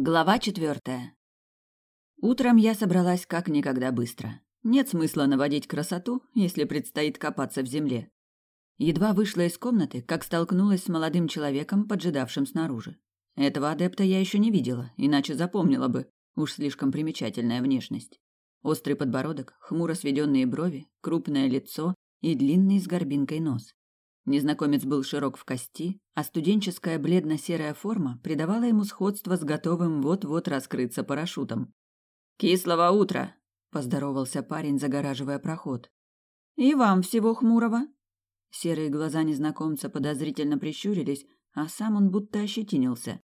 Глава четвертая. Утром я собралась как никогда быстро. Нет смысла наводить красоту, если предстоит копаться в земле. Едва вышла из комнаты, как столкнулась с молодым человеком, поджидавшим снаружи. Этого адепта я еще не видела, иначе запомнила бы. Уж слишком примечательная внешность. Острый подбородок, хмуро сведенные брови, крупное лицо и длинный с горбинкой нос. Незнакомец был широк в кости, а студенческая бледно-серая форма придавала ему сходство с готовым вот-вот раскрыться парашютом. «Кислого утра!» – поздоровался парень, загораживая проход. «И вам всего хмурого!» Серые глаза незнакомца подозрительно прищурились, а сам он будто ощетинился.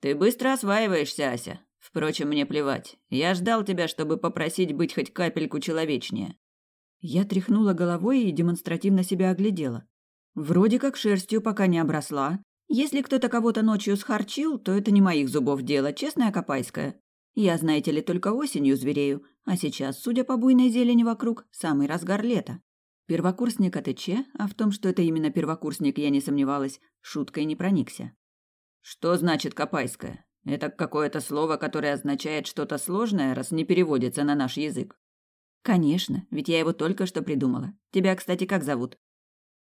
«Ты быстро осваиваешься, Ася. Впрочем, мне плевать. Я ждал тебя, чтобы попросить быть хоть капельку человечнее». Я тряхнула головой и демонстративно себя оглядела. Вроде как шерстью пока не обросла. Если кто-то кого-то ночью схарчил, то это не моих зубов дело, честная копайская. Я, знаете ли, только осенью зверею, а сейчас, судя по буйной зелени вокруг, самый разгар лета. Первокурсник АТЧ, а в том, что это именно первокурсник, я не сомневалась, шуткой не проникся. Что значит копайская? Это какое-то слово, которое означает что-то сложное, раз не переводится на наш язык. Конечно, ведь я его только что придумала. Тебя, кстати, как зовут?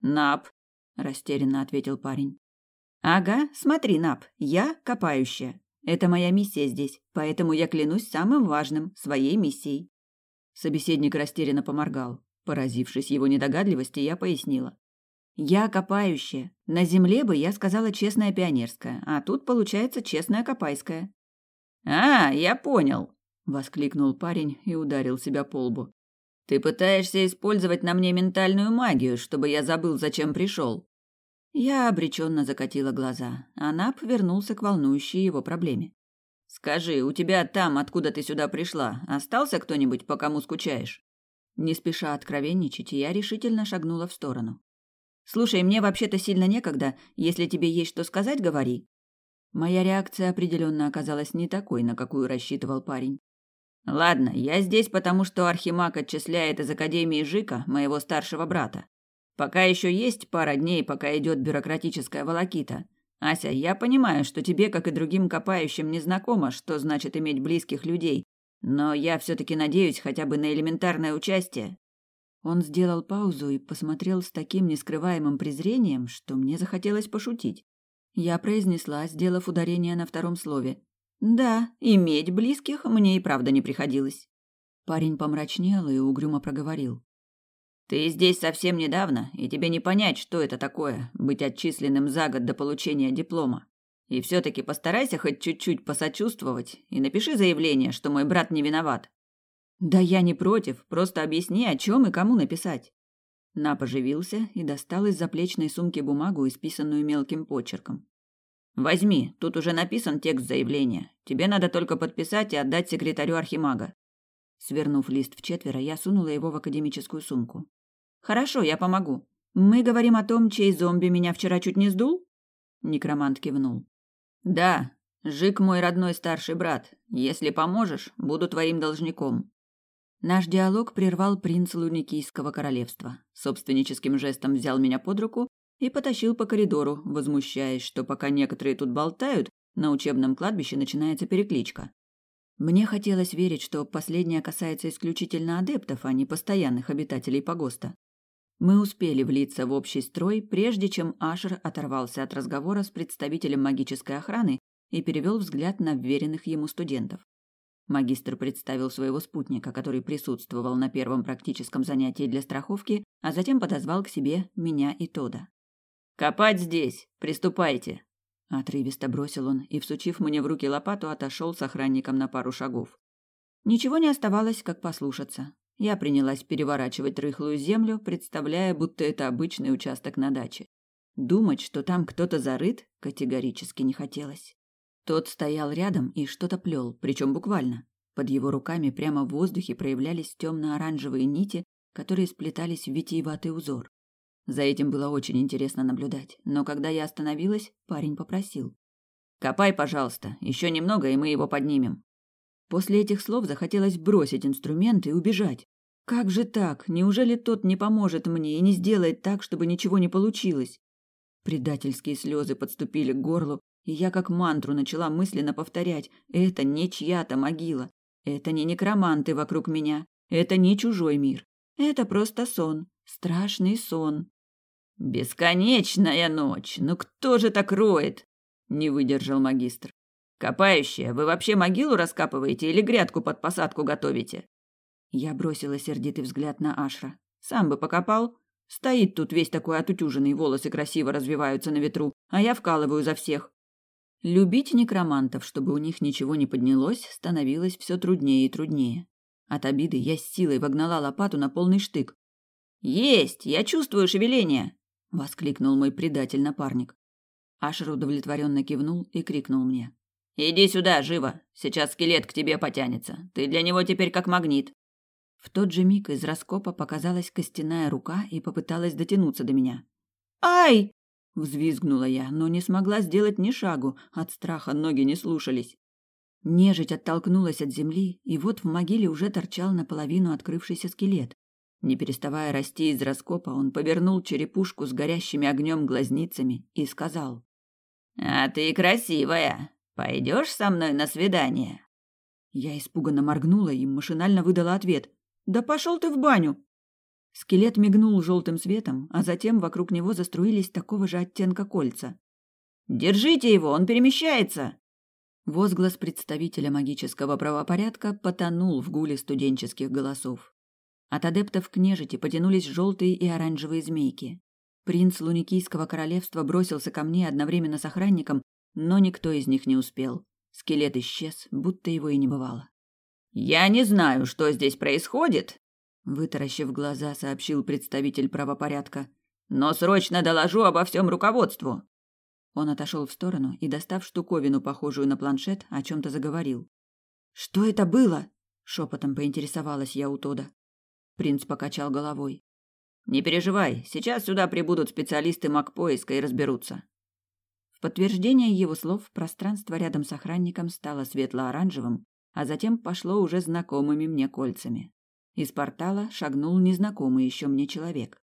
Нап, растерянно ответил парень. Ага, смотри, Нап, я копающая. Это моя миссия здесь, поэтому я клянусь самым важным своей миссией. Собеседник растерянно поморгал. Поразившись его недогадливости, я пояснила. Я копающая. На земле бы я сказала честная пионерская, а тут получается честная копайская. А, я понял, воскликнул парень и ударил себя по лбу. Ты пытаешься использовать на мне ментальную магию, чтобы я забыл, зачем пришел. Я обреченно закатила глаза, а Нап вернулся к волнующей его проблеме. Скажи, у тебя там, откуда ты сюда пришла, остался кто-нибудь, по кому скучаешь? Не спеша откровенничать, я решительно шагнула в сторону. Слушай, мне вообще-то сильно некогда. Если тебе есть что сказать, говори. Моя реакция определенно оказалась не такой, на какую рассчитывал парень. Ладно, я здесь, потому что Архимаг отчисляет из Академии Жика моего старшего брата. Пока еще есть пара дней, пока идет бюрократическая волокита. Ася, я понимаю, что тебе, как и другим копающим, не знакомо, что значит иметь близких людей, но я все-таки надеюсь хотя бы на элементарное участие. Он сделал паузу и посмотрел с таким нескрываемым презрением, что мне захотелось пошутить. Я произнесла, сделав ударение на втором слове. Да, иметь близких мне и правда не приходилось. Парень помрачнел и угрюмо проговорил. Ты здесь совсем недавно, и тебе не понять, что это такое быть отчисленным за год до получения диплома. И все таки постарайся хоть чуть-чуть посочувствовать и напиши заявление, что мой брат не виноват. Да я не против, просто объясни, о чем и кому написать. На поживился и достал из заплечной сумки бумагу, исписанную мелким почерком. Возьми, тут уже написан текст заявления. Тебе надо только подписать и отдать секретарю архимага. Свернув лист в четверо, я сунула его в академическую сумку. Хорошо, я помогу. Мы говорим о том, чей зомби меня вчера чуть не сдул? Некромант кивнул. Да, Жик мой родной старший брат. Если поможешь, буду твоим должником. Наш диалог прервал принц Луникийского королевства. Собственническим жестом взял меня под руку и потащил по коридору, возмущаясь, что пока некоторые тут болтают, на учебном кладбище начинается перекличка. Мне хотелось верить, что последнее касается исключительно адептов, а не постоянных обитателей погоста. Мы успели влиться в общий строй, прежде чем Ашер оторвался от разговора с представителем магической охраны и перевел взгляд на вверенных ему студентов. Магистр представил своего спутника, который присутствовал на первом практическом занятии для страховки, а затем подозвал к себе меня и Тода. Копать здесь. Приступайте. Отрывисто бросил он и, всучив мне в руки лопату, отошел с охранником на пару шагов. Ничего не оставалось, как послушаться. Я принялась переворачивать рыхлую землю, представляя, будто это обычный участок на даче. Думать, что там кто-то зарыт, категорически не хотелось. Тот стоял рядом и что-то плел, причем буквально. Под его руками прямо в воздухе проявлялись темно-оранжевые нити, которые сплетались в витиеватый узор. За этим было очень интересно наблюдать, но когда я остановилась, парень попросил. «Копай, пожалуйста, еще немного, и мы его поднимем». После этих слов захотелось бросить инструмент и убежать. Как же так? Неужели тот не поможет мне и не сделает так, чтобы ничего не получилось? Предательские слезы подступили к горлу, и я как мантру начала мысленно повторять «это не чья-то могила, это не некроманты вокруг меня, это не чужой мир, это просто сон, страшный сон». «Бесконечная ночь! Ну кто же так роет?» – не выдержал магистр. «Копающая, вы вообще могилу раскапываете или грядку под посадку готовите?» Я бросила сердитый взгляд на Ашра. Сам бы покопал. Стоит тут весь такой отутюженный, волосы красиво развиваются на ветру, а я вкалываю за всех. Любить некромантов, чтобы у них ничего не поднялось, становилось все труднее и труднее. От обиды я с силой вогнала лопату на полный штык. «Есть! Я чувствую шевеление!» — воскликнул мой предатель-напарник. Ашер удовлетворенно кивнул и крикнул мне. «Иди сюда, живо! Сейчас скелет к тебе потянется. Ты для него теперь как магнит!» В тот же миг из раскопа показалась костяная рука и попыталась дотянуться до меня. «Ай!» – взвизгнула я, но не смогла сделать ни шагу, от страха ноги не слушались. Нежить оттолкнулась от земли, и вот в могиле уже торчал наполовину открывшийся скелет. Не переставая расти из раскопа, он повернул черепушку с горящими огнем глазницами и сказал. «А ты красивая. Пойдешь со мной на свидание?» Я испуганно моргнула и машинально выдала ответ. Да пошел ты в баню!» Скелет мигнул желтым светом, а затем вокруг него заструились такого же оттенка кольца. «Держите его, он перемещается!» Возглас представителя магического правопорядка потонул в гуле студенческих голосов. От адептов к нежити потянулись желтые и оранжевые змейки. Принц Луникийского королевства бросился ко мне одновременно с охранником, но никто из них не успел. Скелет исчез, будто его и не бывало. «Я не знаю, что здесь происходит», — вытаращив глаза, сообщил представитель правопорядка. «Но срочно доложу обо всем руководству». Он отошел в сторону и, достав штуковину, похожую на планшет, о чем-то заговорил. «Что это было?» — шепотом поинтересовалась я у Тода. Принц покачал головой. «Не переживай, сейчас сюда прибудут специалисты магпоиска и разберутся». В подтверждение его слов пространство рядом с охранником стало светло-оранжевым, а затем пошло уже знакомыми мне кольцами. Из портала шагнул незнакомый еще мне человек.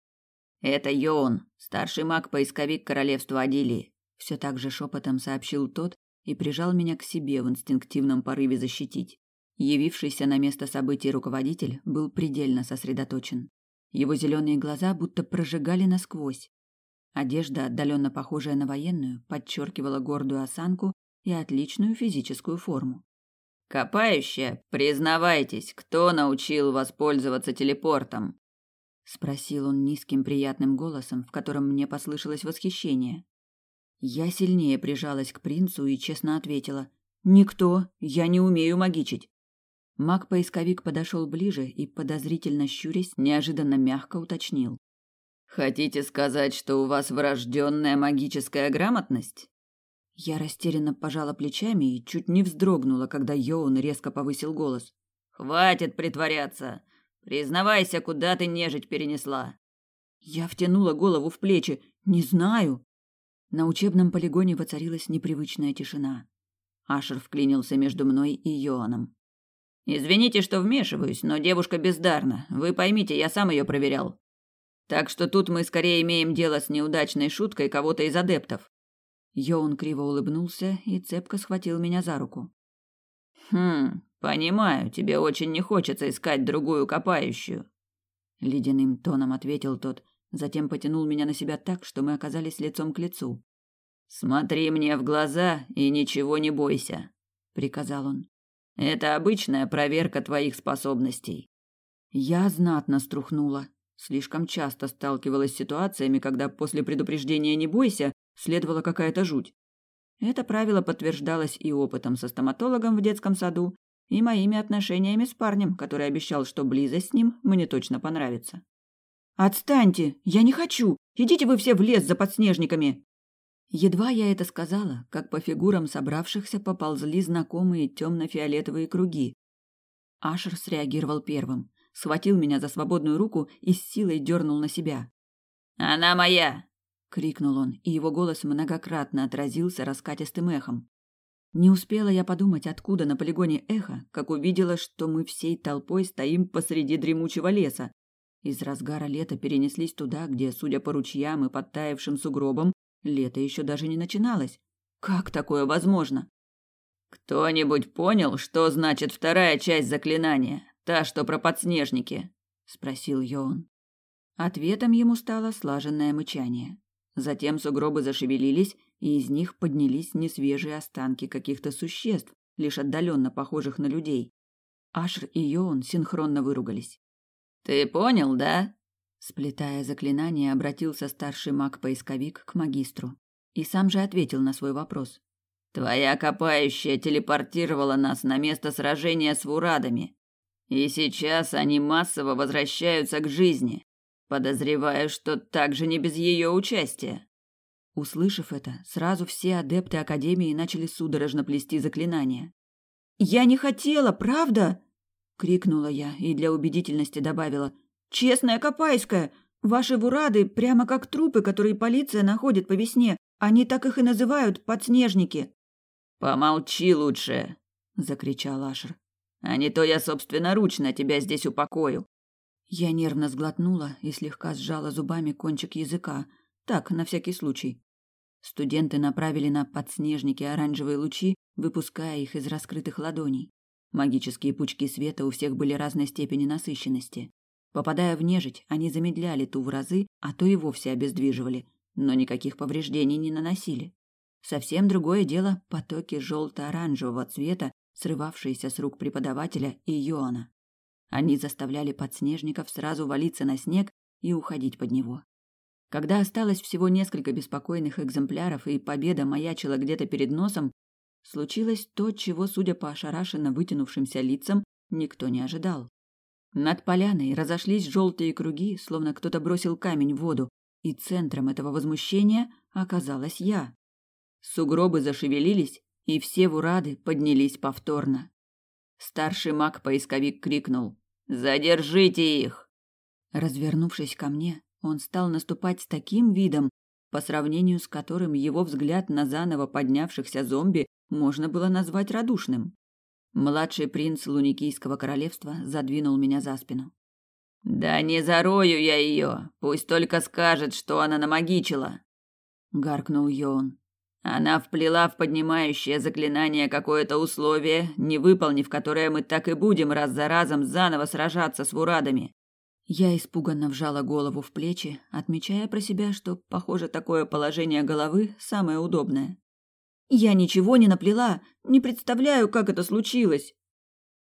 «Это Йон, старший маг-поисковик королевства Адилии», все так же шепотом сообщил тот и прижал меня к себе в инстинктивном порыве защитить. Явившийся на место событий руководитель был предельно сосредоточен. Его зеленые глаза будто прожигали насквозь. Одежда, отдаленно похожая на военную, подчеркивала гордую осанку и отличную физическую форму. «Копающая, признавайтесь, кто научил вас пользоваться телепортом?» Спросил он низким приятным голосом, в котором мне послышалось восхищение. Я сильнее прижалась к принцу и честно ответила. «Никто, я не умею магичить». Маг-поисковик подошел ближе и, подозрительно щурясь, неожиданно мягко уточнил. «Хотите сказать, что у вас врожденная магическая грамотность?» Я растерянно пожала плечами и чуть не вздрогнула, когда Йоун резко повысил голос. «Хватит притворяться! Признавайся, куда ты нежить перенесла!» Я втянула голову в плечи. «Не знаю!» На учебном полигоне воцарилась непривычная тишина. Ашер вклинился между мной и Йоаном. «Извините, что вмешиваюсь, но девушка бездарна. Вы поймите, я сам ее проверял. Так что тут мы скорее имеем дело с неудачной шуткой кого-то из адептов. Йоун криво улыбнулся и цепко схватил меня за руку. Хм, понимаю, тебе очень не хочется искать другую копающую, ледяным тоном ответил тот, затем потянул меня на себя так, что мы оказались лицом к лицу. Смотри мне в глаза и ничего не бойся, приказал он. Это обычная проверка твоих способностей. Я знатно струхнула. Слишком часто сталкивалась с ситуациями, когда после предупреждения «не бойся» следовала какая-то жуть. Это правило подтверждалось и опытом со стоматологом в детском саду, и моими отношениями с парнем, который обещал, что близость с ним мне точно понравится. «Отстаньте! Я не хочу! Идите вы все в лес за подснежниками!» Едва я это сказала, как по фигурам собравшихся поползли знакомые темно-фиолетовые круги. Ашер среагировал первым, схватил меня за свободную руку и с силой дернул на себя. «Она моя! крикнул он, и его голос многократно отразился раскатистым эхом. Не успела я подумать, откуда на полигоне эхо, как увидела, что мы всей толпой стоим посреди дремучего леса. Из разгара лета перенеслись туда, где, судя по ручьям и подтаявшим сугробам, лето еще даже не начиналось. Как такое возможно? Кто-нибудь понял, что значит вторая часть заклинания, та, что про подснежники? спросил Йоун. Ответом ему стало слаженное мычание. Затем сугробы зашевелились, и из них поднялись несвежие останки каких-то существ, лишь отдаленно похожих на людей. Ашр и Йоун синхронно выругались. «Ты понял, да?» Сплетая заклинание, обратился старший маг-поисковик к магистру. И сам же ответил на свой вопрос. «Твоя копающая телепортировала нас на место сражения с вурадами. И сейчас они массово возвращаются к жизни. Подозреваю, что также не без ее участия». Услышав это, сразу все адепты Академии начали судорожно плести заклинания. «Я не хотела, правда?» — крикнула я и для убедительности добавила. «Честная Копайская, ваши вурады прямо как трупы, которые полиция находит по весне. Они так их и называют, подснежники». «Помолчи лучше!» — закричал Ашер. «А не то я собственноручно тебя здесь упокою». Я нервно сглотнула и слегка сжала зубами кончик языка. Так, на всякий случай. Студенты направили на подснежники оранжевые лучи, выпуская их из раскрытых ладоней. Магические пучки света у всех были разной степени насыщенности. Попадая в нежить, они замедляли ту в разы, а то и вовсе обездвиживали, но никаких повреждений не наносили. Совсем другое дело потоки желто-оранжевого цвета, срывавшиеся с рук преподавателя и Йоана. Они заставляли подснежников сразу валиться на снег и уходить под него. Когда осталось всего несколько беспокойных экземпляров и победа маячила где-то перед носом, случилось то, чего, судя по ошарашенно вытянувшимся лицам, никто не ожидал. Над поляной разошлись желтые круги, словно кто-то бросил камень в воду, и центром этого возмущения оказалась я. Сугробы зашевелились, и все вурады поднялись повторно. Старший маг-поисковик крикнул «Задержите их!» Развернувшись ко мне, он стал наступать с таким видом, по сравнению с которым его взгляд на заново поднявшихся зомби можно было назвать радушным. Младший принц Луникийского королевства задвинул меня за спину. «Да не зарою я ее, пусть только скажет, что она намагичила!» — гаркнул Йон. «Она вплела в поднимающее заклинание какое-то условие, не выполнив которое мы так и будем раз за разом заново сражаться с вурадами. Я испуганно вжала голову в плечи, отмечая про себя, что, похоже, такое положение головы самое удобное. «Я ничего не наплела, не представляю, как это случилось»,